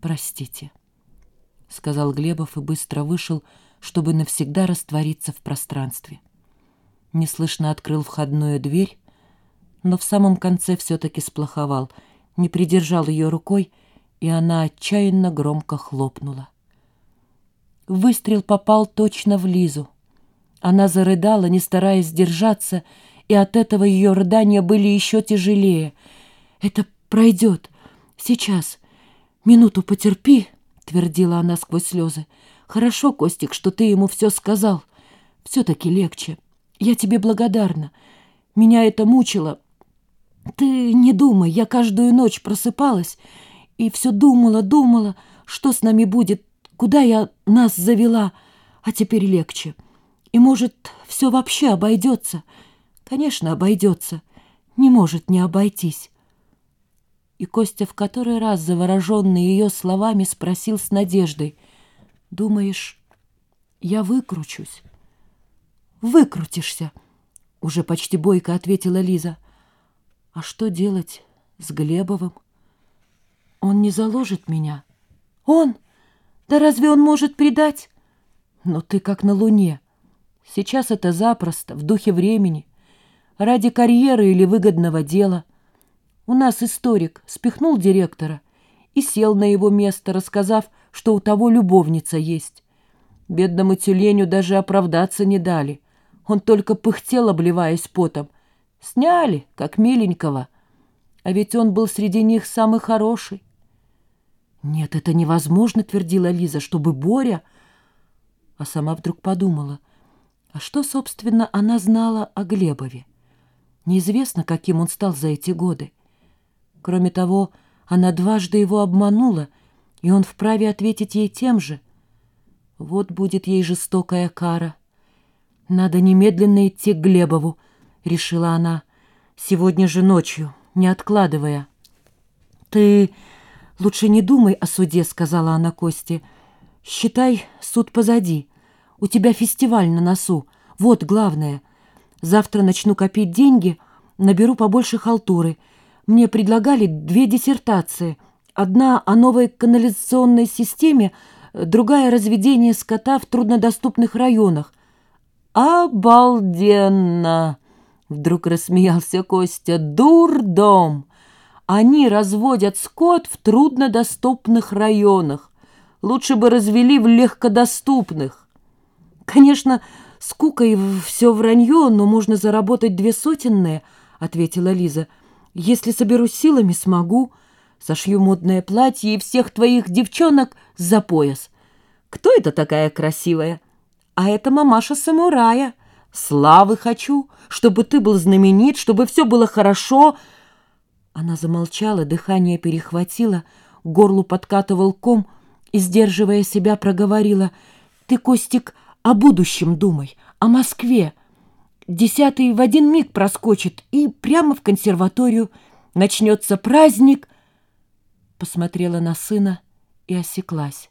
«Простите», — сказал Глебов и быстро вышел, чтобы навсегда раствориться в пространстве. Неслышно открыл входную дверь, но в самом конце все-таки сплоховал, не придержал ее рукой, и она отчаянно громко хлопнула. Выстрел попал точно в Лизу. Она зарыдала, не стараясь сдержаться, и от этого ее рыдания были еще тяжелее. «Это пройдет. Сейчас. Минуту потерпи», — твердила она сквозь слезы. «Хорошо, Костик, что ты ему все сказал. Все-таки легче. Я тебе благодарна. Меня это мучило. Ты не думай, я каждую ночь просыпалась и все думала, думала, что с нами будет, куда я нас завела, а теперь легче. И, может, все вообще обойдется. Конечно, обойдется. Не может не обойтись. И Костя в который раз, завороженный ее словами, спросил с надеждой. «Думаешь, я выкручусь?» «Выкрутишься!» — уже почти бойко ответила Лиза. «А что делать с Глебовым?» Он не заложит меня. Он? Да разве он может предать? Но ты как на луне. Сейчас это запросто, в духе времени. Ради карьеры или выгодного дела. У нас историк спихнул директора и сел на его место, рассказав, что у того любовница есть. Бедному тюленю даже оправдаться не дали. Он только пыхтел, обливаясь потом. Сняли, как миленького. А ведь он был среди них самый хороший. «Нет, это невозможно», — твердила Лиза, — «чтобы Боря...» А сама вдруг подумала, а что, собственно, она знала о Глебове? Неизвестно, каким он стал за эти годы. Кроме того, она дважды его обманула, и он вправе ответить ей тем же. Вот будет ей жестокая кара. «Надо немедленно идти к Глебову», — решила она, — «сегодня же ночью, не откладывая». «Ты...» «Лучше не думай о суде», — сказала она Косте. «Считай, суд позади. У тебя фестиваль на носу. Вот главное. Завтра начну копить деньги, наберу побольше халтуры. Мне предлагали две диссертации. Одна о новой канализационной системе, другая — разведение скота в труднодоступных районах. «Обалденно!» — вдруг рассмеялся Костя. «Дурдом!» Они разводят скот в труднодоступных районах. Лучше бы развели в легкодоступных. Конечно, скука и все вранье, но можно заработать две сотенные, — ответила Лиза. Если соберусь силами, смогу. Сошью модное платье и всех твоих девчонок за пояс. Кто это такая красивая? А это мамаша самурая. Славы хочу, чтобы ты был знаменит, чтобы все было хорошо, — она замолчала, дыхание перехватило, горлу подкатывал ком и, сдерживая себя, проговорила. «Ты, Костик, о будущем думай, о Москве. Десятый в один миг проскочит, и прямо в консерваторию начнется праздник». Посмотрела на сына и осеклась.